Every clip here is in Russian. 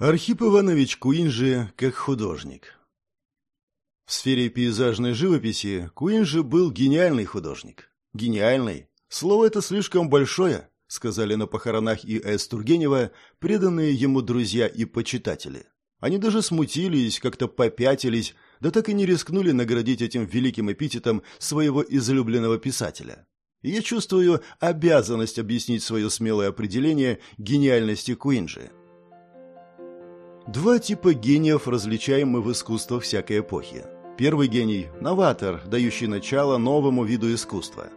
Архип Иванович Куинджи как художник. В сфере пейзажной живописи Куинджи был гениальный художник. Гениальный. Слово это слишком большое, сказали на похоронах И.С. Тургенева преданные ему друзья и почитатели. Они даже смутились, как-то попятились, да так и не рискнули наградить этим великим эпитетом своего излюбленного писателя. И я чувствую обязанность объяснить свое смелое определение гениальности Куинджи. Два типа гениев различаем мы в искусствах всякой эпохи. Первый гений – новатор, дающий начало новому виду искусства.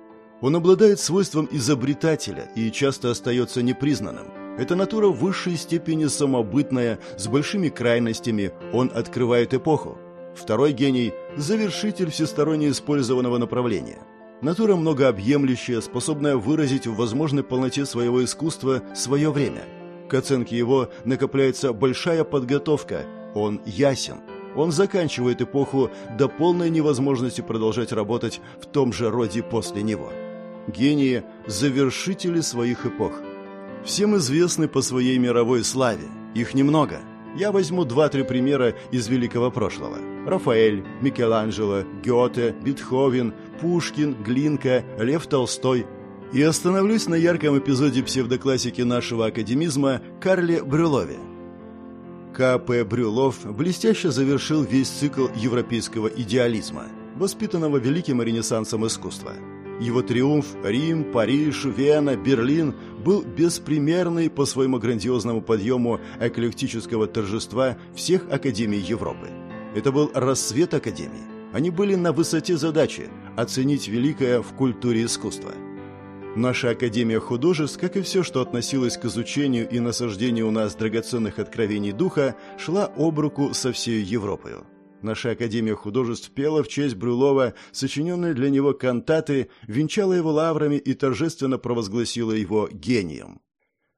Он обладает свойством изобретателя и часто остается непризнанным. Это натура в высшей степени самобытная, с большими крайностями, он открывает эпоху. Второй гений – завершитель всесторонне использованного направления. Натура многообъемлющая, способная выразить в возможной полноте своего искусства свое время – к оценке его накопляется большая подготовка. Он ясен. Он заканчивает эпоху до полной невозможности продолжать работать в том же роде после него. Гении – завершители своих эпох. Всем известны по своей мировой славе. Их немного. Я возьму два-три примера из великого прошлого. Рафаэль, Микеланджело, Гёте, Бетховен, Пушкин, Глинка, Лев Толстой – и остановлюсь на ярком эпизоде псевдоклассики нашего академизма Карле Брюлове. К.П. Брюлов блестяще завершил весь цикл европейского идеализма, воспитанного великим ренессансом искусства. Его триумф Рим, Париж, Вена, Берлин был беспримерный по своему грандиозному подъему эклектического торжества всех академий Европы. Это был рассвет академий. Они были на высоте задачи оценить великое в культуре искусства – Наша Академия художеств, как и все, что относилось к изучению и насаждению у нас драгоценных откровений духа, шла об руку со всей Европой. Наша Академия художеств пела в честь Брюлова сочиненные для него кантаты, венчала его лаврами и торжественно провозгласила его гением.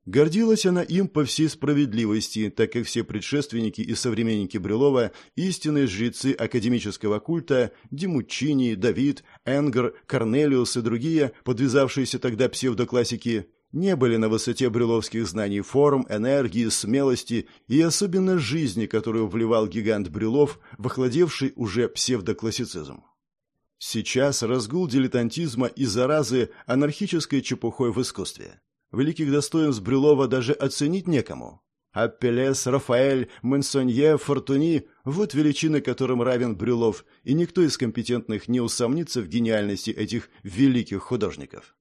Гордилась она им по всей справедливости, так как все предшественники и современники Брюлова, истинные жрецы академического культа, Демучини, Давид, Энгер, Корнелиус и другие, подвязавшиеся тогда псевдоклассики, не были на высоте брюловских знаний форм, энергии, смелости и особенно жизни, которую вливал гигант Брюлов в уже псевдоклассицизм. Сейчас разгул дилетантизма и заразы анархической чепухой в искусстве. Великих достоинств Брюлова даже оценить некому. Аппелес, Рафаэль, Менсонье, Фортуни – вот величины, которым равен Брюлов, и никто из компетентных не усомнится в гениальности этих великих художников.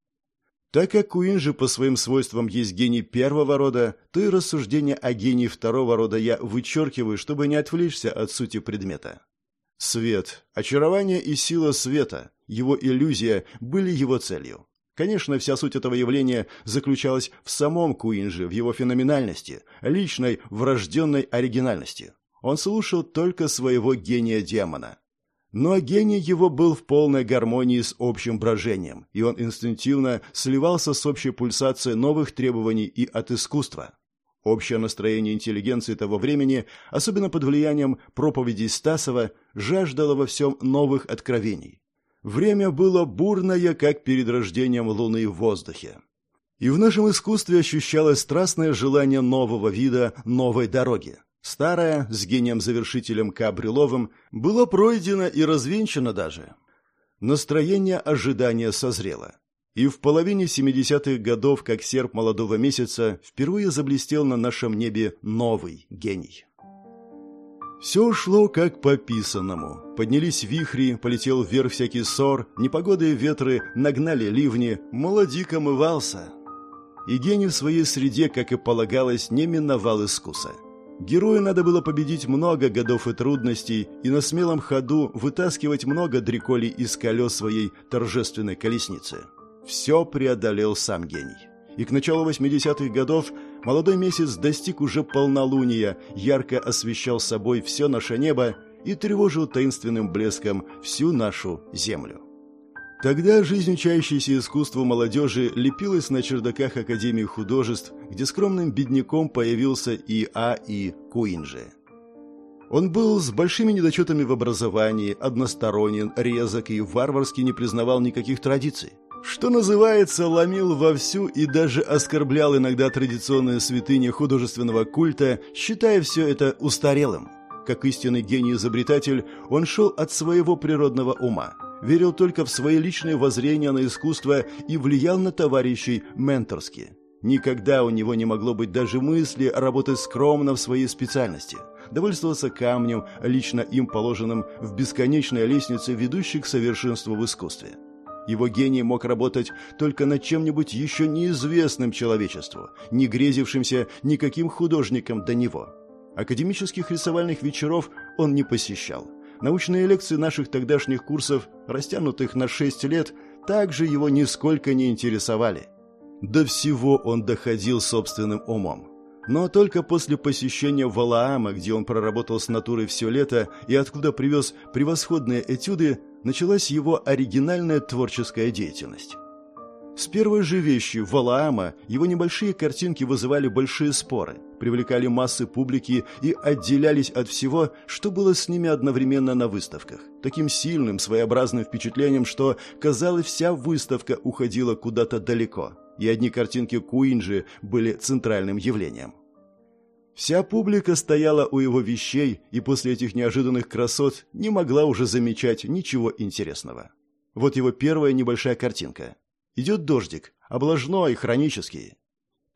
Так как Куин же по своим свойствам есть гений первого рода, то и рассуждения о гении второго рода я вычеркиваю, чтобы не отвлечься от сути предмета. Свет, очарование и сила света, его иллюзия были его целью. Конечно, вся суть этого явления заключалась в самом Куинже, в его феноменальности, личной, врожденной оригинальности. Он слушал только своего гения-демона. Но гений его был в полной гармонии с общим брожением, и он инстинктивно сливался с общей пульсацией новых требований и от искусства. Общее настроение интеллигенции того времени, особенно под влиянием проповедей Стасова, жаждало во всем новых откровений. Время было бурное, как перед рождением Луны в воздухе. И в нашем искусстве ощущалось страстное желание нового вида, новой дороги. Старая, с гением-завершителем Кабриловым, была пройдена и развенчана даже. Настроение ожидания созрело. И в половине 70-х годов, как серп молодого месяца, впервые заблестел на нашем небе новый гений. Все шло как по писанному. Поднялись вихри, полетел вверх всякий ссор, непогоды и ветры нагнали ливни, молодик омывался. И гений в своей среде, как и полагалось, не миновал искуса. Герою надо было победить много годов и трудностей и на смелом ходу вытаскивать много дреколей из колес своей торжественной колесницы. Все преодолел сам гений и к началу 80-х годов молодой месяц достиг уже полнолуния, ярко освещал собой все наше небо и тревожил таинственным блеском всю нашу землю. Тогда жизнь учащейся искусству молодежи лепилась на чердаках Академии художеств, где скромным бедняком появился и А. И. Куинджи. Он был с большими недочетами в образовании, односторонен, резок и варварски не признавал никаких традиций. Что называется, ломил вовсю и даже оскорблял иногда традиционные святыни художественного культа, считая все это устарелым. Как истинный гений-изобретатель, он шел от своего природного ума, верил только в свои личные воззрения на искусство и влиял на товарищей менторски. Никогда у него не могло быть даже мысли работать скромно в своей специальности, довольствоваться камнем, лично им положенным в бесконечной лестнице, ведущей к совершенству в искусстве. Его гений мог работать только над чем-нибудь еще неизвестным человечеству, не грезившимся никаким художником до него. Академических рисовальных вечеров он не посещал. Научные лекции наших тогдашних курсов, растянутых на шесть лет, также его нисколько не интересовали. До всего он доходил собственным умом. Но только после посещения Валаама, где он проработал с натурой все лето и откуда привез превосходные этюды, началась его оригинальная творческая деятельность. С первой же вещи Валаама его небольшие картинки вызывали большие споры, привлекали массы публики и отделялись от всего, что было с ними одновременно на выставках. Таким сильным, своеобразным впечатлением, что, казалось, вся выставка уходила куда-то далеко, и одни картинки Куинджи были центральным явлением. Вся публика стояла у его вещей и после этих неожиданных красот не могла уже замечать ничего интересного. Вот его первая небольшая картинка. Идет дождик, облажной, хронический.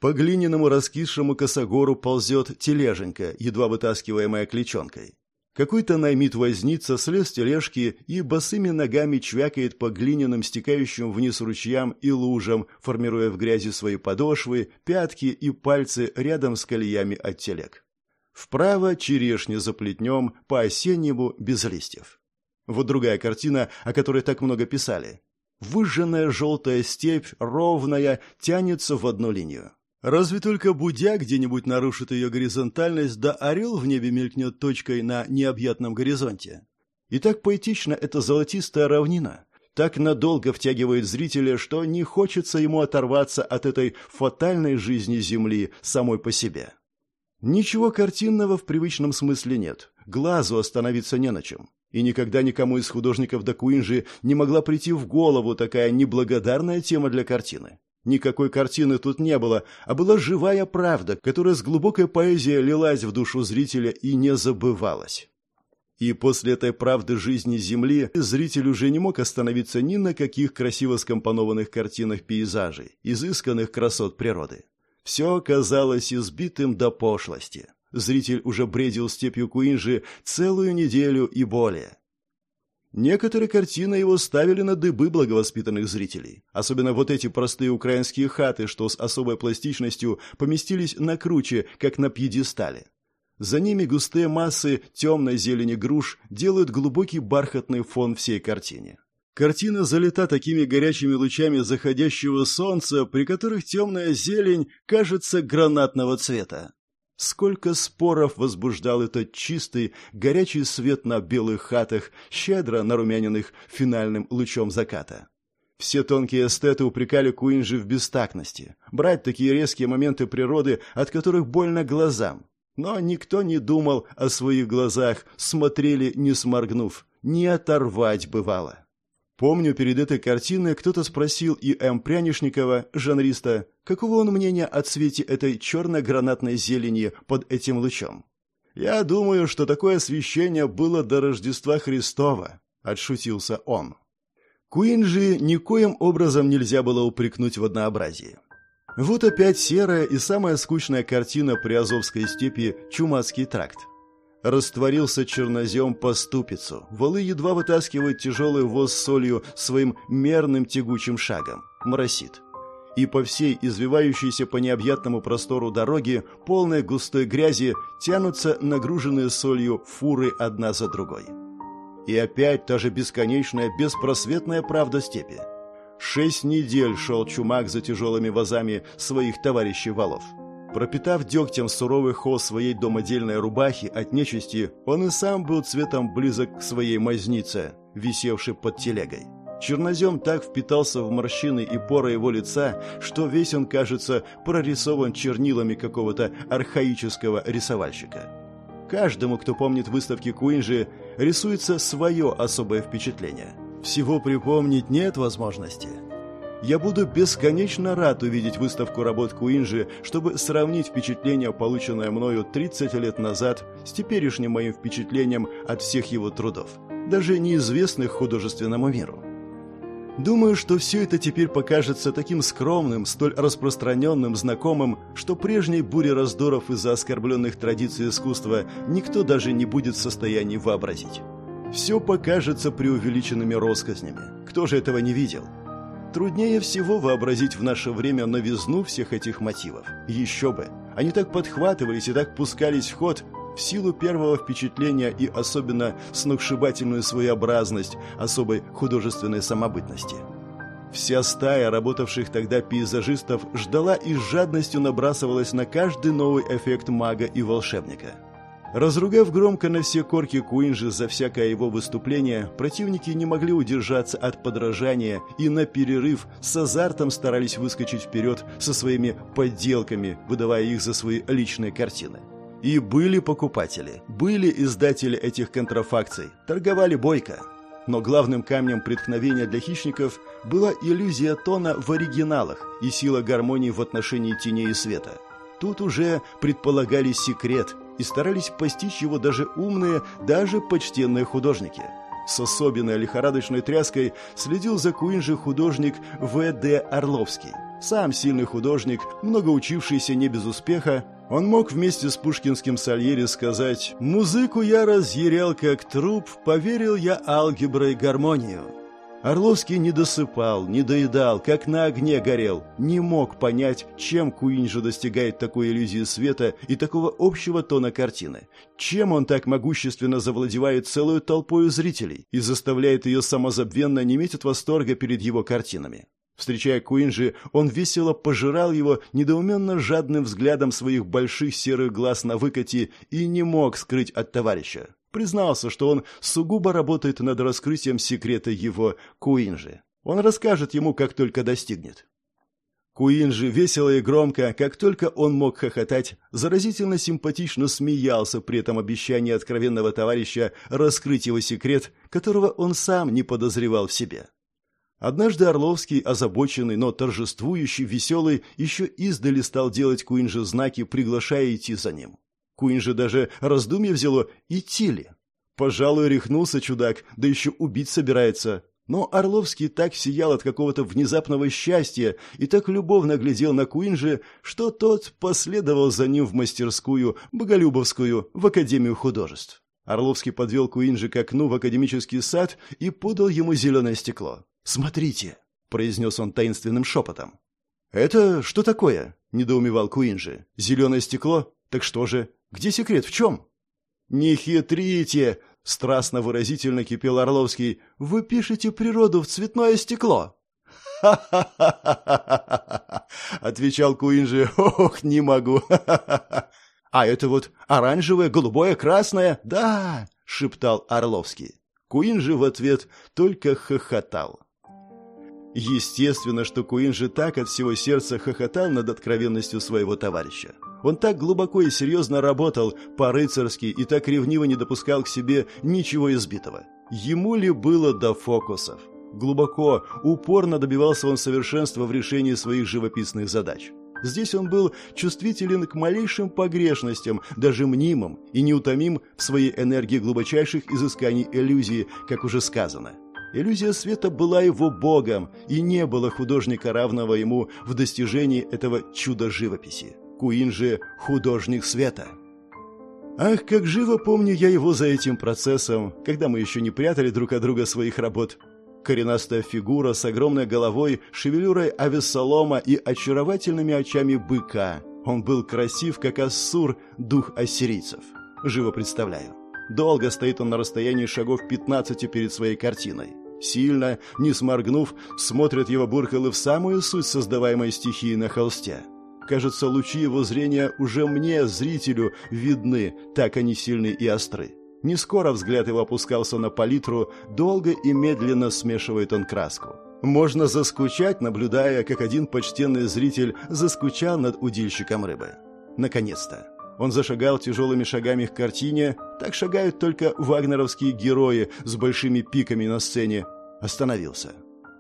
По глиняному раскисшему косогору ползет тележенька, едва вытаскиваемая клечонкой. Какой-то наймит-возница слез тележки и босыми ногами чвякает по глиняным стекающим вниз ручьям и лужам, формируя в грязи свои подошвы, пятки и пальцы рядом с колеями от телег. Вправо черешня за плетнем, по-осеннему без листьев. Вот другая картина, о которой так много писали. Выжженная желтая степь, ровная, тянется в одну линию. Разве только будя где-нибудь нарушит ее горизонтальность, да орел в небе мелькнет точкой на необъятном горизонте. И так поэтично эта золотистая равнина, так надолго втягивает зрителя, что не хочется ему оторваться от этой фатальной жизни Земли самой по себе. Ничего картинного в привычном смысле нет, глазу остановиться не на чем. И никогда никому из художников до Куинджи не могла прийти в голову такая неблагодарная тема для картины. Никакой картины тут не было, а была живая правда, которая с глубокой поэзией лилась в душу зрителя и не забывалась. И после этой правды жизни Земли зритель уже не мог остановиться ни на каких красиво скомпонованных картинах пейзажей, изысканных красот природы. Все казалось избитым до пошлости. Зритель уже бредил степью Куинжи целую неделю и более. Некоторые картины его ставили на дыбы благовоспитанных зрителей. Особенно вот эти простые украинские хаты, что с особой пластичностью поместились на круче, как на пьедестале. За ними густые массы темной зелени груш делают глубокий бархатный фон всей картине. Картина залита такими горячими лучами заходящего солнца, при которых темная зелень кажется гранатного цвета. Сколько споров возбуждал этот чистый, горячий свет на белых хатах, щедро нарумяненных финальным лучом заката. Все тонкие эстеты упрекали Куинджи в бестактности, брать такие резкие моменты природы, от которых больно глазам. Но никто не думал о своих глазах, смотрели, не сморгнув, не оторвать бывало. Помню, перед этой картиной кто-то спросил и М. Прянишникова, жанриста, каково он мнение о цвете этой черно-гранатной зелени под этим лучом. «Я думаю, что такое освещение было до Рождества Христова», — отшутился он. Куинджи никоим образом нельзя было упрекнуть в однообразии. Вот опять серая и самая скучная картина при Азовской степи «Чумацкий тракт». Растворился чернозем по ступицу. Валы едва вытаскивают тяжелый воз с солью своим мерным тягучим шагом. Моросит. И по всей извивающейся по необъятному простору дороги, полной густой грязи, тянутся нагруженные солью фуры одна за другой. И опять та же бесконечная, беспросветная правда степи. Шесть недель шел чумак за тяжелыми вазами своих товарищей валов. Пропитав дегтем суровый холст своей домодельной рубахи от нечисти, он и сам был цветом близок к своей мазнице, висевшей под телегой. Чернозем так впитался в морщины и поры его лица, что весь он, кажется, прорисован чернилами какого-то архаического рисовальщика. Каждому, кто помнит выставки Куинджи, рисуется свое особое впечатление. Всего припомнить нет возможности. Я буду бесконечно рад увидеть выставку работ Куинджи, чтобы сравнить впечатление, полученное мною 30 лет назад, с теперешним моим впечатлением от всех его трудов, даже неизвестных художественному миру. Думаю, что все это теперь покажется таким скромным, столь распространенным, знакомым, что прежней бури раздоров из-за оскорбленных традиций искусства никто даже не будет в состоянии вообразить. Все покажется преувеличенными россказнями. Кто же этого не видел? Труднее всего вообразить в наше время новизну всех этих мотивов. Еще бы. Они так подхватывались и так пускались в ход в силу первого впечатления и особенно сногсшибательную своеобразность особой художественной самобытности. Вся стая работавших тогда пейзажистов ждала и с жадностью набрасывалась на каждый новый эффект мага и волшебника – Разругав громко на все корки Куинджи за всякое его выступление, противники не могли удержаться от подражания и на перерыв с азартом старались выскочить вперед со своими подделками, выдавая их за свои личные картины. И были покупатели, были издатели этих контрафакций, торговали бойко. Но главным камнем преткновения для хищников была иллюзия тона в оригиналах и сила гармонии в отношении теней и света. Тут уже предполагали секрет – и старались постичь его даже умные, даже почтенные художники. С особенной лихорадочной тряской следил за Куинджи художник В.Д. Орловский. Сам сильный художник, много учившийся не без успеха, он мог вместе с пушкинским Сальери сказать «Музыку я разъярял как труп, поверил я алгеброй гармонию». Орловский не досыпал, не доедал, как на огне горел, не мог понять, чем Куинджи достигает такой иллюзии света и такого общего тона картины, чем он так могущественно завладевает целую толпой зрителей и заставляет ее самозабвенно неметь от восторга перед его картинами. Встречая Куинджи, он весело пожирал его недоуменно жадным взглядом своих больших серых глаз на выкате и не мог скрыть от товарища признался, что он сугубо работает над раскрытием секрета его Куинжи. Он расскажет ему, как только достигнет. Куинжи весело и громко, как только он мог хохотать, заразительно симпатично смеялся при этом обещании откровенного товарища раскрыть его секрет, которого он сам не подозревал в себе. Однажды Орловский, озабоченный, но торжествующий, веселый, еще издали стал делать Куинжи знаки, приглашая идти за ним. Куин же даже раздумье взяло, идти ли. Пожалуй, рехнулся чудак, да еще убить собирается. Но Орловский так сиял от какого-то внезапного счастья и так любовно глядел на Куинджи, что тот последовал за ним в мастерскую, Боголюбовскую, в Академию художеств. Орловский подвел Куинджи к окну в академический сад и подал ему зеленое стекло. «Смотрите», — произнес он таинственным шепотом. «Это что такое?» — недоумевал Куинджи. «Зеленое стекло? Так что же, где секрет? В чем?» «Не хитрите!» — страстно выразительно кипел Орловский. «Вы пишете природу в цветное стекло!» «Ха-ха-ха-ха-ха!» — отвечал Куинджи. «Ох, не могу! А это вот оранжевое, голубое, красное? Да!» — шептал Орловский. Куинджи в ответ только хохотал. Естественно, что Куинджи так от всего сердца хохотал над откровенностью своего товарища. Он так глубоко и серьезно работал, по-рыцарски, и так ревниво не допускал к себе ничего избитого. Ему ли было до фокусов? Глубоко, упорно добивался он совершенства в решении своих живописных задач. Здесь он был чувствителен к малейшим погрешностям, даже мнимым, и неутомим в своей энергии глубочайших изысканий иллюзии, как уже сказано. Иллюзия света была его богом, и не было художника равного ему в достижении этого чуда живописи. Куин же художник света. Ах, как живо помню я его за этим процессом, когда мы еще не прятали друг от друга своих работ. Коренастая фигура с огромной головой, шевелюрой авессалома и очаровательными очами быка. Он был красив, как Ассур, дух ассирийцев. Живо представляю. Долго стоит он на расстоянии шагов 15 перед своей картиной. Сильно, не сморгнув, смотрят его буркалы в самую суть создаваемой стихии на холсте. Кажется, лучи его зрения уже мне, зрителю, видны, так они сильны и остры. Не скоро взгляд его опускался на палитру, долго и медленно смешивает он краску. Можно заскучать, наблюдая, как один почтенный зритель заскучал над удильщиком рыбы. Наконец-то. Он зашагал тяжелыми шагами к картине, так шагают только вагнеровские герои с большими пиками на сцене. Остановился.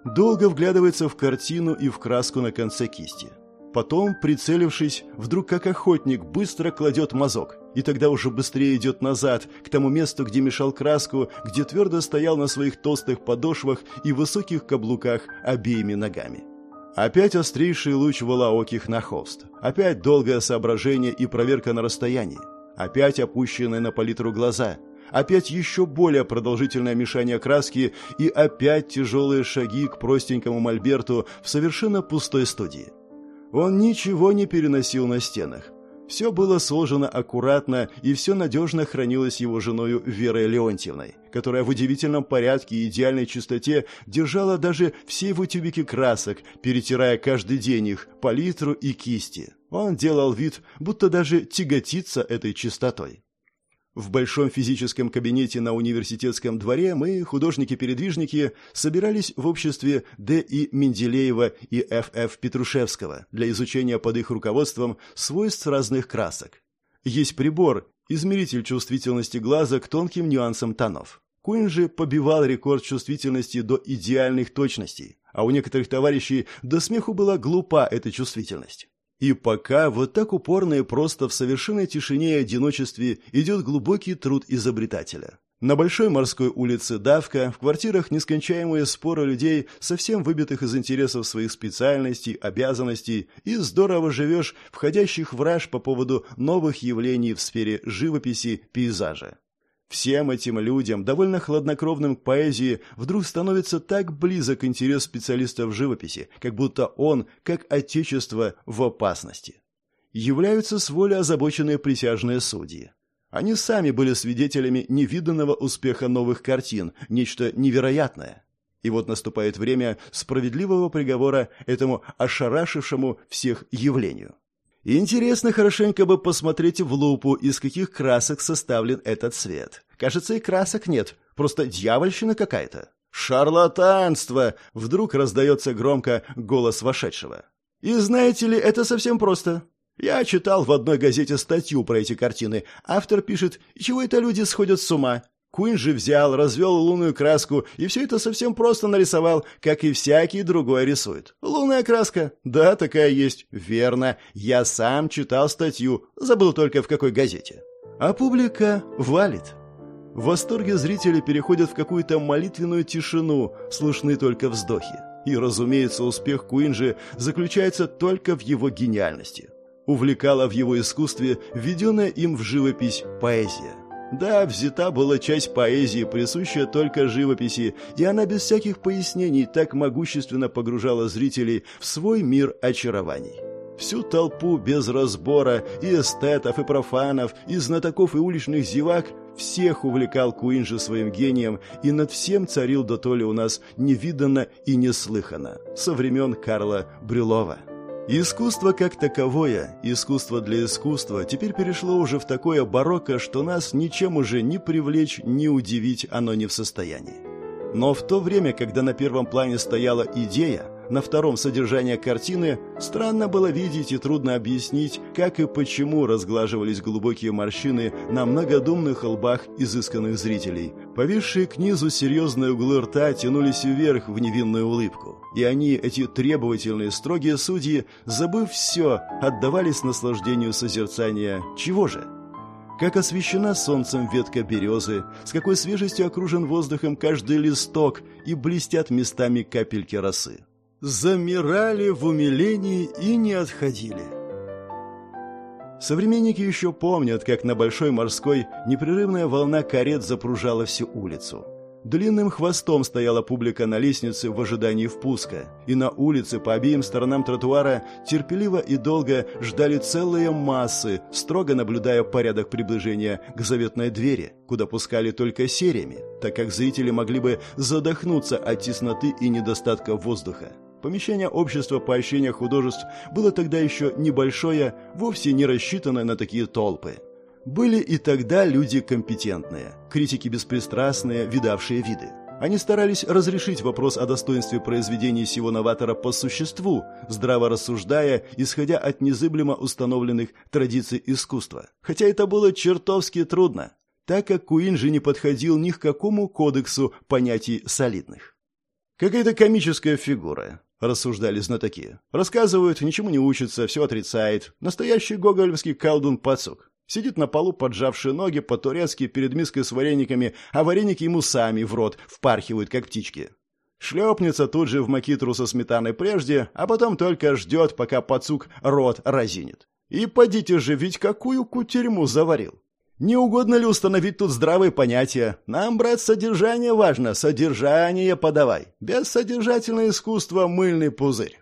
Долго вглядывается в картину и в краску на конце кисти. Потом, прицелившись, вдруг как охотник быстро кладет мазок, и тогда уже быстрее идет назад, к тому месту, где мешал краску, где твердо стоял на своих толстых подошвах и высоких каблуках обеими ногами. Опять острейший луч волооких на холст. Опять долгое соображение и проверка на расстоянии. Опять опущенные на палитру глаза. Опять еще более продолжительное мешание краски и опять тяжелые шаги к простенькому мольберту в совершенно пустой студии. Он ничего не переносил на стенах. Все было сложено аккуратно, и все надежно хранилось его женою Верой Леонтьевной, которая в удивительном порядке и идеальной чистоте держала даже все его тюбики красок, перетирая каждый день их, палитру и кисти. Он делал вид, будто даже тяготится этой чистотой. В большом физическом кабинете на университетском дворе мы, художники-передвижники, собирались в обществе Д. И. Менделеева и Ф. Ф. Петрушевского для изучения под их руководством свойств разных красок. Есть прибор, измеритель чувствительности глаза к тонким нюансам тонов. Куин же побивал рекорд чувствительности до идеальных точностей, а у некоторых товарищей до смеху была глупа эта чувствительность. И пока вот так упорно и просто в совершенной тишине и одиночестве идет глубокий труд изобретателя. На Большой морской улице давка, в квартирах нескончаемые споры людей, совсем выбитых из интересов своих специальностей, обязанностей, и здорово живешь, входящих в раж по поводу новых явлений в сфере живописи, пейзажа. Всем этим людям, довольно хладнокровным к поэзии, вдруг становится так близок интерес в живописи, как будто он, как отечество, в опасности. Являются с волей озабоченные присяжные судьи. Они сами были свидетелями невиданного успеха новых картин, нечто невероятное. И вот наступает время справедливого приговора этому ошарашившему всех явлению. Интересно хорошенько бы посмотреть в лупу, из каких красок составлен этот цвет. Кажется, и красок нет, просто дьявольщина какая-то. «Шарлатанство!» — вдруг раздается громко голос вошедшего. «И знаете ли, это совсем просто. Я читал в одной газете статью про эти картины. Автор пишет, чего это люди сходят с ума. Куин же взял, развел лунную краску и все это совсем просто нарисовал, как и всякий другой рисует. Лунная краска? Да, такая есть. Верно. Я сам читал статью, забыл только в какой газете. А публика валит. В восторге зрители переходят в какую-то молитвенную тишину, слышны только вздохи. И, разумеется, успех Куинджи заключается только в его гениальности. Увлекала в его искусстве введенная им в живопись поэзия. Да, взята была часть поэзии, присущая только живописи, и она без всяких пояснений так могущественно погружала зрителей в свой мир очарований. Всю толпу без разбора и эстетов, и профанов, и знатоков, и уличных зевак всех увлекал Куинджи своим гением, и над всем царил до то ли у нас невиданно и неслыханно со времен Карла Брюлова. Искусство как таковое, искусство для искусства, теперь перешло уже в такое барокко, что нас ничем уже ни привлечь, ни удивить оно не в состоянии. Но в то время, когда на первом плане стояла идея, на втором содержание картины, странно было видеть и трудно объяснить, как и почему разглаживались глубокие морщины на многодумных лбах изысканных зрителей. Повисшие к низу серьезные углы рта тянулись вверх в невинную улыбку. И они, эти требовательные, строгие судьи, забыв все, отдавались наслаждению созерцания. Чего же? Как освещена солнцем ветка березы, с какой свежестью окружен воздухом каждый листок и блестят местами капельки росы замирали в умилении и не отходили. Современники еще помнят, как на Большой морской непрерывная волна карет запружала всю улицу. Длинным хвостом стояла публика на лестнице в ожидании впуска, и на улице по обеим сторонам тротуара терпеливо и долго ждали целые массы, строго наблюдая порядок приближения к заветной двери, куда пускали только сериями, так как зрители могли бы задохнуться от тесноты и недостатка воздуха. Помещение общества поощрения художеств было тогда еще небольшое, вовсе не рассчитанное на такие толпы. Были и тогда люди компетентные, критики беспристрастные, видавшие виды. Они старались разрешить вопрос о достоинстве произведений сего новатора по существу, здраво рассуждая, исходя от незыблемо установленных традиций искусства. Хотя это было чертовски трудно, так как Куинджи не подходил ни к какому кодексу понятий солидных. Какая-то комическая фигура, рассуждали знатоки. Рассказывают, ничему не учится, все отрицает. Настоящий гоголевский колдун-пацук. Сидит на полу, поджавшие ноги по-турецки перед миской с варениками, а вареники ему сами в рот впархивают, как птички. Шлепнется тут же в макитру со сметаной прежде, а потом только ждет, пока пацук рот разинет. И подите же, ведь какую кутерьму заварил. Не угодно ли установить тут здравые понятия? Нам, брат, содержание важно, содержание подавай. Без содержательного искусства мыльный пузырь.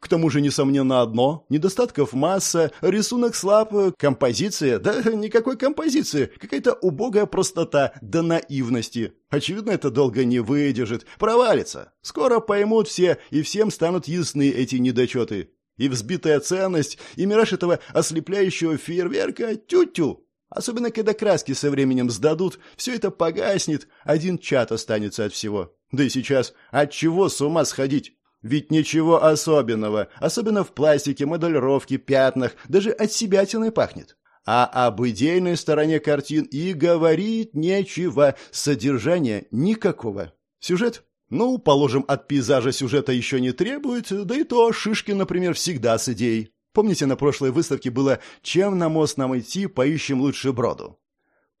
К тому же, несомненно, одно – недостатков масса, рисунок слаб, композиция, да никакой композиции, какая-то убогая простота до наивности. Очевидно, это долго не выдержит, провалится. Скоро поймут все, и всем станут ясны эти недочеты. И взбитая ценность, и мираж этого ослепляющего фейерверка – тю-тю. Особенно, когда краски со временем сдадут, все это погаснет, один чат останется от всего. Да и сейчас от чего с ума сходить? Ведь ничего особенного, особенно в пластике, моделировке, пятнах, даже от себя тиной пахнет. А об идейной стороне картин и говорить нечего, содержания никакого. Сюжет? Ну, положим, от пейзажа сюжета еще не требует, да и то шишки, например, всегда с идеей. Помните, на прошлой выставке было «Чем на мост нам идти, поищем лучше броду».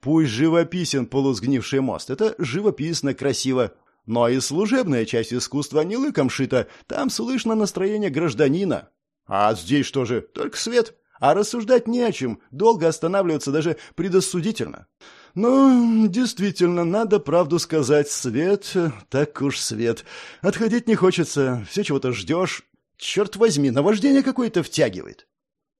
Пусть живописен полусгнивший мост, это живописно, красиво, но и служебная часть искусства не лыком шита, там слышно настроение гражданина. А здесь что же, только свет. А рассуждать не о чем, долго останавливаться даже предосудительно. Ну, действительно, надо правду сказать, свет, так уж свет. Отходить не хочется, все чего-то ждешь. Черт возьми, наваждение какое-то втягивает.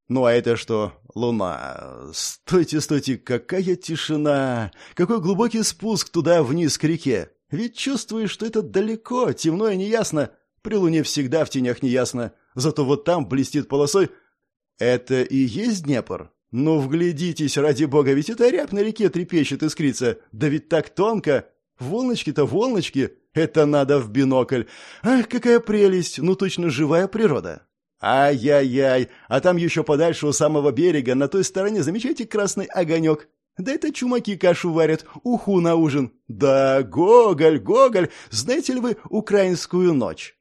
Ну а это что? Луна. Стойте, стойте, какая тишина! Какой глубокий спуск туда вниз к реке. Ведь чувствуешь, что это далеко, темно и неясно. При луне всегда в тенях неясно. Зато вот там блестит полосой. Это и есть Днепр? Ну, вглядитесь, ради бога, ведь это рябь на реке трепещет искрится. Да ведь так тонко. Волночки-то волночки. Это надо в бинокль. Ах, какая прелесть. Ну, точно живая природа. Ай-яй-яй, а там еще подальше у самого берега, на той стороне, замечаете красный огонек? Да это чумаки кашу варят, уху на ужин. Да, Гоголь, Гоголь, знаете ли вы украинскую ночь?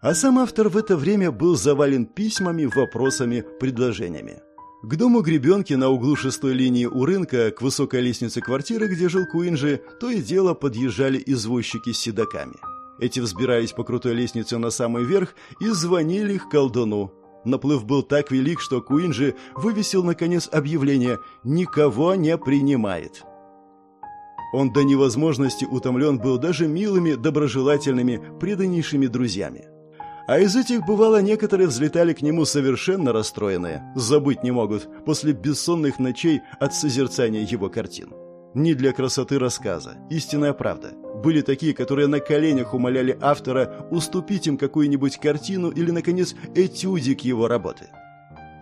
А сам автор в это время был завален письмами, вопросами, предложениями. К дому гребенки на углу шестой линии у рынка, к высокой лестнице квартиры, где жил Куинджи, то и дело подъезжали извозчики с седаками. Эти взбирались по крутой лестнице на самый верх и звонили их колдуну. Наплыв был так велик, что Куинджи вывесил наконец объявление «Никого не принимает». Он до невозможности утомлен был даже милыми, доброжелательными, преданнейшими друзьями. А из этих, бывало, некоторые взлетали к нему совершенно расстроенные, забыть не могут, после бессонных ночей от созерцания его картин. Не для красоты рассказа, истинная правда – были такие, которые на коленях умоляли автора уступить им какую-нибудь картину или, наконец, этюдик его работы.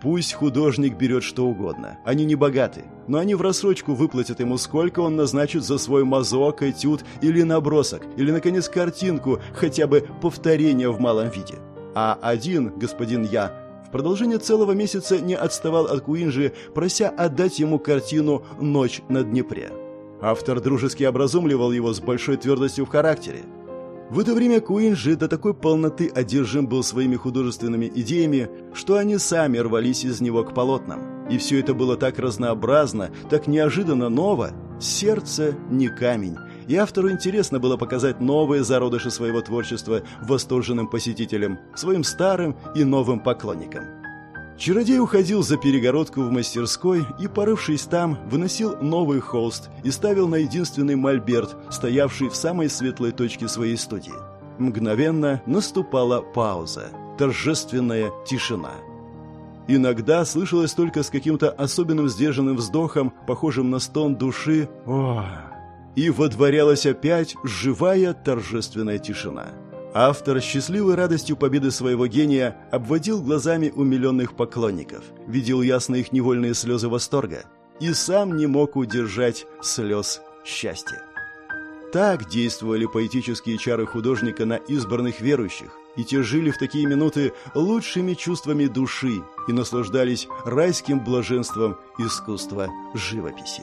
Пусть художник берет что угодно. Они не богаты, но они в рассрочку выплатят ему, сколько он назначит за свой мазок, этюд или набросок, или, наконец, картинку, хотя бы повторение в малом виде. А один, господин Я, в продолжение целого месяца не отставал от Куинжи, прося отдать ему картину «Ночь на Днепре». Автор дружески образумливал его с большой твердостью в характере. В это время Куинджи до такой полноты одержим был своими художественными идеями, что они сами рвались из него к полотнам. И все это было так разнообразно, так неожиданно ново. Сердце не камень. И автору интересно было показать новые зародыши своего творчества восторженным посетителям, своим старым и новым поклонникам. Чародей уходил за перегородку в мастерской и, порывшись там, выносил новый холст и ставил на единственный мольберт, стоявший в самой светлой точке своей студии. Мгновенно наступала пауза, торжественная тишина. Иногда слышалось только с каким-то особенным сдержанным вздохом, похожим на стон души «О!» и водворялась опять живая торжественная тишина. Автор, счастливой радостью победы своего гения, обводил глазами умиленных поклонников, видел ясно их невольные слезы восторга и сам не мог удержать слез счастья. Так действовали поэтические чары художника на избранных верующих, и те жили в такие минуты лучшими чувствами души и наслаждались райским блаженством искусства живописи.